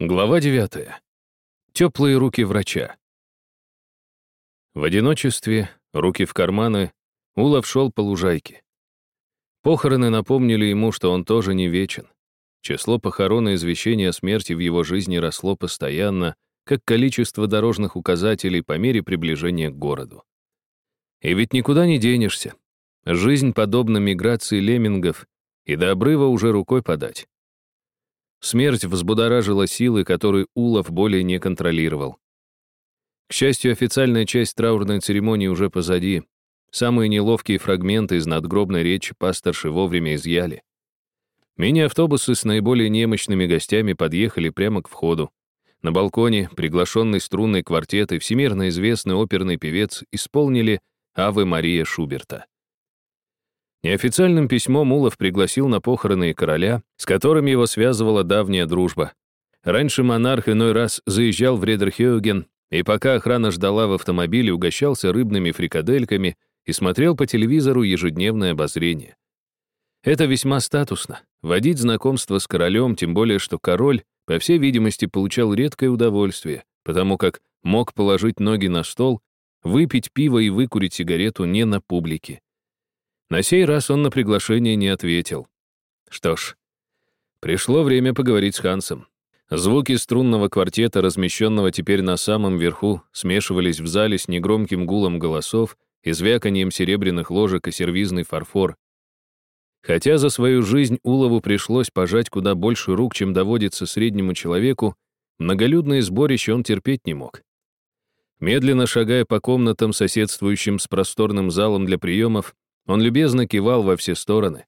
Глава 9. Теплые руки врача. В одиночестве, руки в карманы, Улов шел по лужайке. Похороны напомнили ему, что он тоже не вечен. Число похорон и извещений о смерти в его жизни росло постоянно, как количество дорожных указателей по мере приближения к городу. И ведь никуда не денешься. Жизнь подобна миграции леммингов, и до обрыва уже рукой подать. Смерть взбудоражила силы, которые Улов более не контролировал. К счастью, официальная часть траурной церемонии уже позади. Самые неловкие фрагменты из надгробной речи пасторши вовремя изъяли. Мини-автобусы с наиболее немощными гостями подъехали прямо к входу. На балконе приглашенный струнный квартет и всемирно известный оперный певец исполнили «Аве Мария Шуберта». Неофициальным письмом Улов пригласил на похороны короля, с которым его связывала давняя дружба. Раньше монарх иной раз заезжал в Редерхёген, и пока охрана ждала в автомобиле, угощался рыбными фрикадельками и смотрел по телевизору ежедневное обозрение. Это весьма статусно — водить знакомство с королем, тем более что король, по всей видимости, получал редкое удовольствие, потому как мог положить ноги на стол, выпить пиво и выкурить сигарету не на публике. На сей раз он на приглашение не ответил. Что ж, пришло время поговорить с Хансом. Звуки струнного квартета, размещенного теперь на самом верху, смешивались в зале с негромким гулом голосов и звяканием серебряных ложек и сервизный фарфор. Хотя за свою жизнь Улову пришлось пожать куда больше рук, чем доводится среднему человеку, многолюдное сборище он терпеть не мог. Медленно шагая по комнатам, соседствующим с просторным залом для приемов, он любезно кивал во все стороны.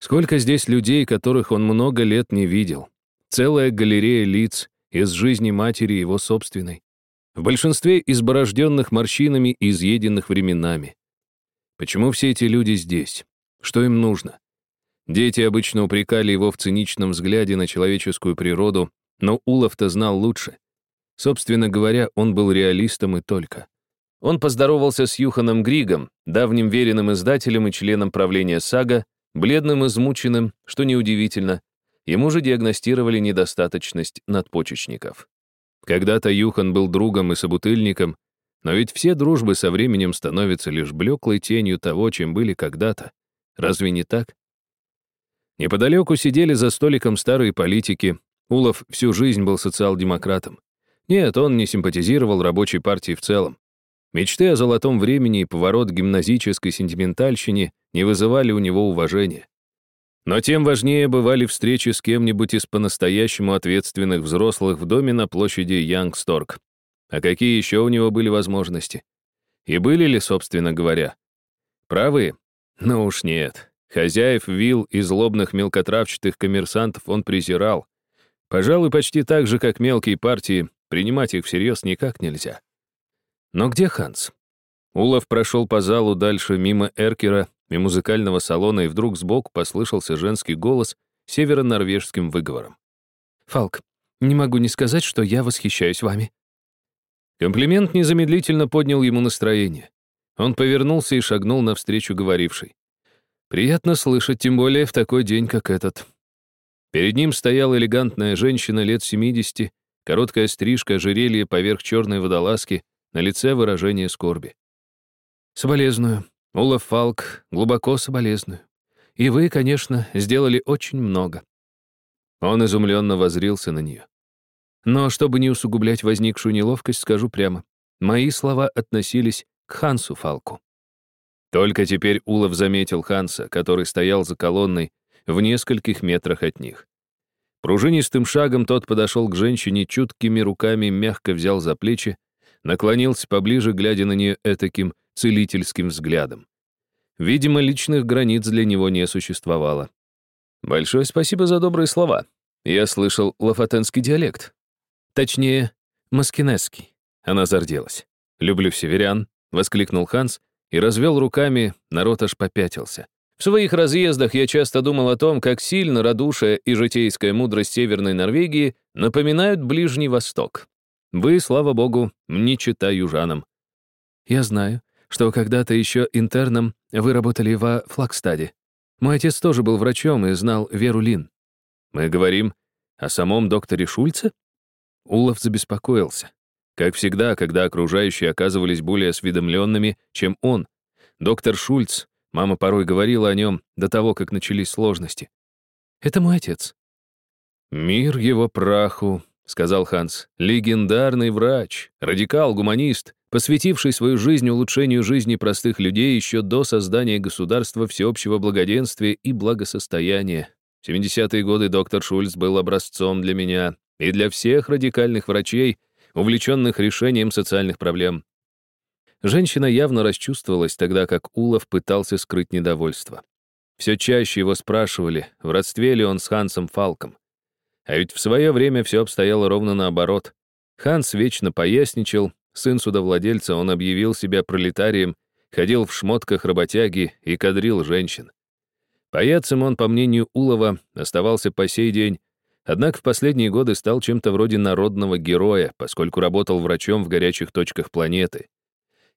Сколько здесь людей, которых он много лет не видел. Целая галерея лиц из жизни матери его собственной. В большинстве изборожденных морщинами и изъеденных временами. Почему все эти люди здесь? Что им нужно? Дети обычно упрекали его в циничном взгляде на человеческую природу, но Улов-то знал лучше. Собственно говоря, он был реалистом и только. Он поздоровался с Юханом Григом, давним веренным издателем и членом правления САГА, бледным, измученным, что неудивительно. Ему же диагностировали недостаточность надпочечников. Когда-то Юхан был другом и собутыльником, но ведь все дружбы со временем становятся лишь блеклой тенью того, чем были когда-то. Разве не так? Неподалеку сидели за столиком старые политики. Улов всю жизнь был социал-демократом. Нет, он не симпатизировал рабочей партии в целом. Мечты о золотом времени и поворот гимназической сентиментальщине не вызывали у него уважения. Но тем важнее бывали встречи с кем-нибудь из по-настоящему ответственных взрослых в доме на площади Янгсторг. А какие еще у него были возможности? И были ли, собственно говоря? Правы? Ну уж нет. Хозяев вил и злобных мелкотравчатых коммерсантов он презирал. Пожалуй, почти так же, как мелкие партии, принимать их всерьез никак нельзя. Но где Ханс? Улов прошел по залу дальше мимо Эркера и музыкального салона, и вдруг сбоку послышался женский голос северо-норвежским выговором. «Фалк, не могу не сказать, что я восхищаюсь вами». Комплимент незамедлительно поднял ему настроение. Он повернулся и шагнул навстречу говорившей. «Приятно слышать, тем более в такой день, как этот». Перед ним стояла элегантная женщина лет 70, короткая стрижка, ожерелье поверх черной водолазки — на лице выражение скорби. «Соболезную. Улов Фалк, глубоко соболезную. И вы, конечно, сделали очень много». Он изумленно возрился на нее. Но чтобы не усугублять возникшую неловкость, скажу прямо. Мои слова относились к Хансу Фалку. Только теперь Улов заметил Ханса, который стоял за колонной в нескольких метрах от них. Пружинистым шагом тот подошел к женщине, чуткими руками мягко взял за плечи, наклонился поближе, глядя на нее этаким целительским взглядом. Видимо, личных границ для него не существовало. «Большое спасибо за добрые слова. Я слышал лафатенский диалект. Точнее, маскинесский». Она зарделась. «Люблю северян», — воскликнул Ханс и развел руками, народ аж попятился. В своих разъездах я часто думал о том, как сильно радушие и житейская мудрость Северной Норвегии напоминают Ближний Восток. Вы, слава богу, не чита южанам. Я знаю, что когда-то еще интерном вы работали во Флагстаде. Мой отец тоже был врачом и знал Веру Лин. Мы говорим О самом докторе Шульце? Улов забеспокоился. Как всегда, когда окружающие оказывались более осведомленными, чем он. Доктор Шульц, мама порой говорила о нем до того, как начались сложности. «Это мой отец». «Мир его праху», — сказал Ханс. «Легендарный врач, радикал-гуманист, посвятивший свою жизнь улучшению жизни простых людей еще до создания государства всеобщего благоденствия и благосостояния. В 70-е годы доктор Шульц был образцом для меня и для всех радикальных врачей, увлеченных решением социальных проблем. Женщина явно расчувствовалась тогда, как Улов пытался скрыть недовольство. Все чаще его спрашивали, в родстве ли он с Хансом Фалком. А ведь в свое время все обстояло ровно наоборот. Ханс вечно поясничал, сын судовладельца, он объявил себя пролетарием, ходил в шмотках работяги и кадрил женщин. Паяцем он, по мнению Улова, оставался по сей день, однако в последние годы стал чем-то вроде народного героя, поскольку работал врачом в горячих точках планеты.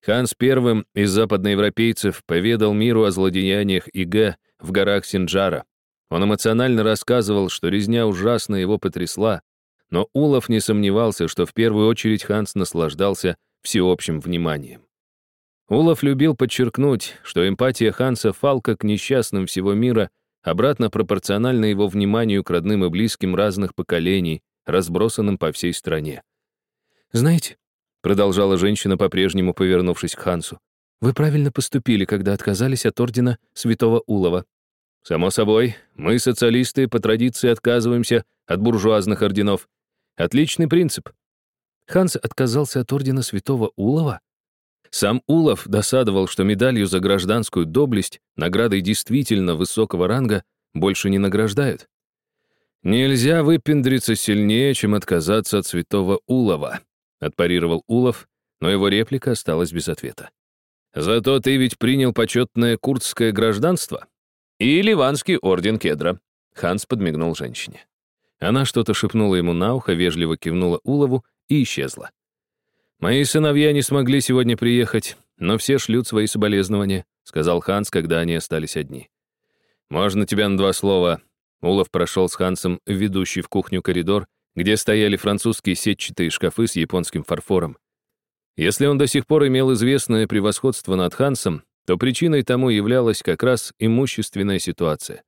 Ханс первым из западноевропейцев поведал миру о злодеяниях ИГ в горах Синджара. Он эмоционально рассказывал, что резня ужасно его потрясла, но Улов не сомневался, что в первую очередь Ханс наслаждался всеобщим вниманием. Улов любил подчеркнуть, что эмпатия Ханса Фалка к несчастным всего мира обратно пропорциональна его вниманию к родным и близким разных поколений, разбросанным по всей стране. «Знаете», — продолжала женщина, по-прежнему повернувшись к Хансу, «вы правильно поступили, когда отказались от ордена святого Улова. Само собой, мы, социалисты, по традиции отказываемся от буржуазных орденов. Отличный принцип. Ханс отказался от ордена святого Улова? Сам Улов досадовал, что медалью за гражданскую доблесть, наградой действительно высокого ранга, больше не награждают. «Нельзя выпендриться сильнее, чем отказаться от святого Улова», отпарировал Улов, но его реплика осталась без ответа. «Зато ты ведь принял почетное курдское гражданство и Ливанский орден кедра», Ханс подмигнул женщине. Она что-то шепнула ему на ухо, вежливо кивнула Улову и исчезла. «Мои сыновья не смогли сегодня приехать, но все шлют свои соболезнования», сказал Ханс, когда они остались одни. «Можно тебя на два слова?» Улов прошел с Хансом в ведущий в кухню коридор, где стояли французские сетчатые шкафы с японским фарфором. Если он до сих пор имел известное превосходство над Хансом, то причиной тому являлась как раз имущественная ситуация.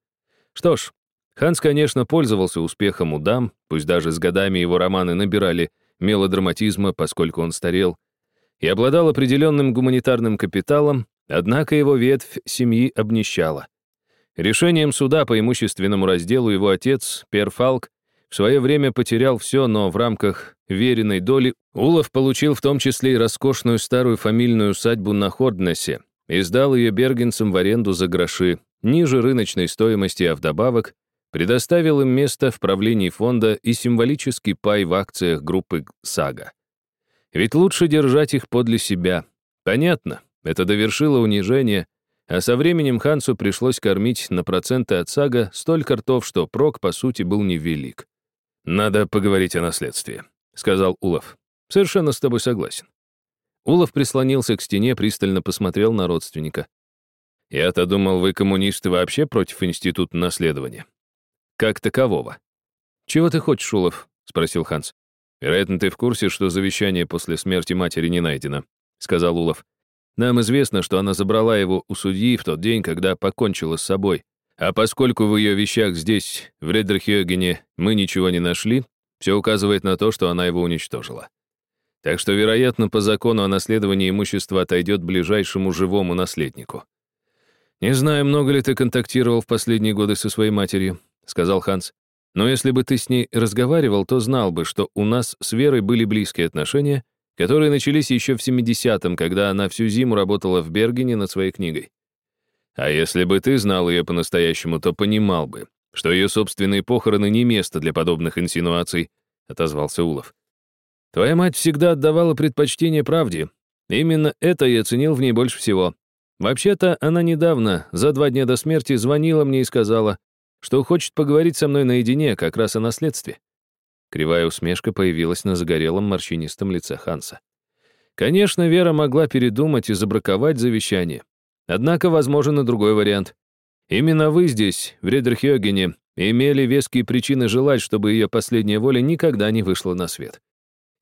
Что ж, Ханс, конечно, пользовался успехом у дам, пусть даже с годами его романы набирали мелодраматизма, поскольку он старел, и обладал определенным гуманитарным капиталом, однако его ветвь семьи обнищала. Решением суда по имущественному разделу его отец, Пер Фалк, в свое время потерял все, но в рамках веренной доли Улов получил в том числе и роскошную старую фамильную усадьбу на Хорднесе и сдал ее бергенцам в аренду за гроши, ниже рыночной стоимости, а вдобавок предоставил им место в правлении фонда и символический пай в акциях группы «Сага». Ведь лучше держать их подле себя. Понятно, это довершило унижение, а со временем Хансу пришлось кормить на проценты от Сага столько ртов, что прок, по сути, был невелик. «Надо поговорить о наследстве», — сказал Улов. «Совершенно с тобой согласен». Улов прислонился к стене, пристально посмотрел на родственника. «Я-то думал, вы, коммунисты, вообще против института наследования как такового. «Чего ты хочешь, Улов?» — спросил Ханс. «Вероятно, ты в курсе, что завещание после смерти матери не найдено», — сказал Улов. «Нам известно, что она забрала его у судьи в тот день, когда покончила с собой. А поскольку в ее вещах здесь, в Редерхёгене, мы ничего не нашли, все указывает на то, что она его уничтожила. Так что, вероятно, по закону о наследовании имущества отойдет ближайшему живому наследнику. Не знаю, много ли ты контактировал в последние годы со своей матерью, — сказал Ханс. «Но если бы ты с ней разговаривал, то знал бы, что у нас с Верой были близкие отношения, которые начались еще в 70-м, когда она всю зиму работала в Бергене над своей книгой. А если бы ты знал ее по-настоящему, то понимал бы, что ее собственные похороны не место для подобных инсинуаций», — отозвался Улов. «Твоя мать всегда отдавала предпочтение правде. Именно это я ценил в ней больше всего. Вообще-то, она недавно, за два дня до смерти, звонила мне и сказала, что хочет поговорить со мной наедине как раз о наследстве. Кривая усмешка появилась на загорелом морщинистом лице Ханса. Конечно, Вера могла передумать и забраковать завещание. Однако возможен и другой вариант. Именно вы здесь, в Редерхёгене, имели веские причины желать, чтобы ее последняя воля никогда не вышла на свет.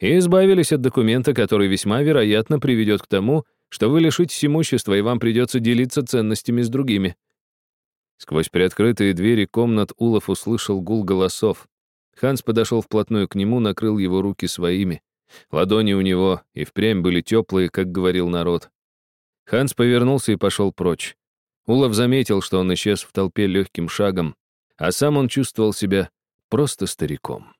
И избавились от документа, который весьма вероятно приведет к тому, что вы лишитесь имущества, и вам придется делиться ценностями с другими. Сквозь приоткрытые двери комнат Улов услышал гул голосов. Ханс подошел вплотную к нему, накрыл его руки своими. Ладони у него и впрямь были теплые, как говорил народ. Ханс повернулся и пошел прочь. Улов заметил, что он исчез в толпе легким шагом, а сам он чувствовал себя просто стариком.